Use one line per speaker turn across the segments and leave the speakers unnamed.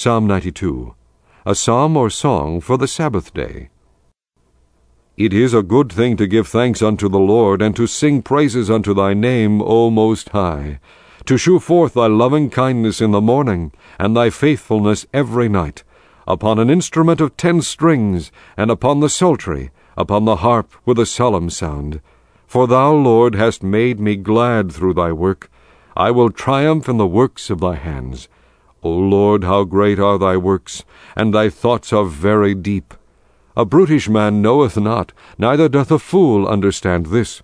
Psalm 92, a psalm or song for the Sabbath day. It is a good thing to give thanks unto the Lord, and to sing praises unto thy name, O Most High, to shew forth thy loving kindness in the morning, and thy faithfulness every night, upon an instrument of ten strings, and upon the psaltery, upon the harp with a solemn sound. For thou, Lord, hast made me glad through thy work. I will triumph in the works of thy hands. O Lord, how great are thy works, and thy thoughts are very deep. A brutish man knoweth not, neither doth a fool understand this.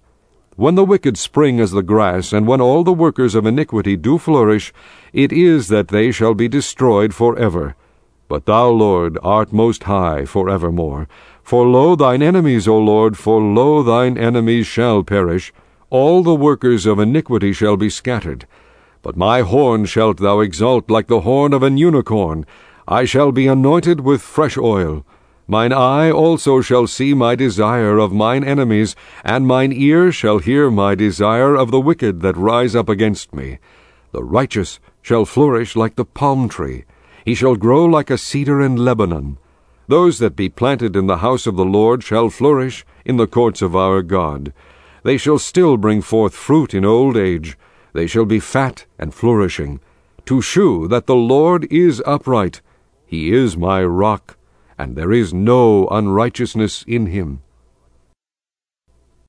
When the wicked spring as the grass, and when all the workers of iniquity do flourish, it is that they shall be destroyed for ever. But thou, Lord, art most high for evermore. For lo thine enemies, O Lord, for lo thine enemies shall perish. All the workers of iniquity shall be scattered. But my horn shalt thou exalt like the horn of an unicorn. I shall be anointed with fresh oil. Mine eye also shall see my desire of mine enemies, and mine ear shall hear my desire of the wicked that rise up against me. The righteous shall flourish like the palm tree. He shall grow like a cedar in Lebanon. Those that be planted in the house of the Lord shall flourish in the courts of our God. They shall still bring forth fruit in old age. They shall be fat and flourishing, to shew that the Lord is upright. He is my rock, and there is no unrighteousness in him.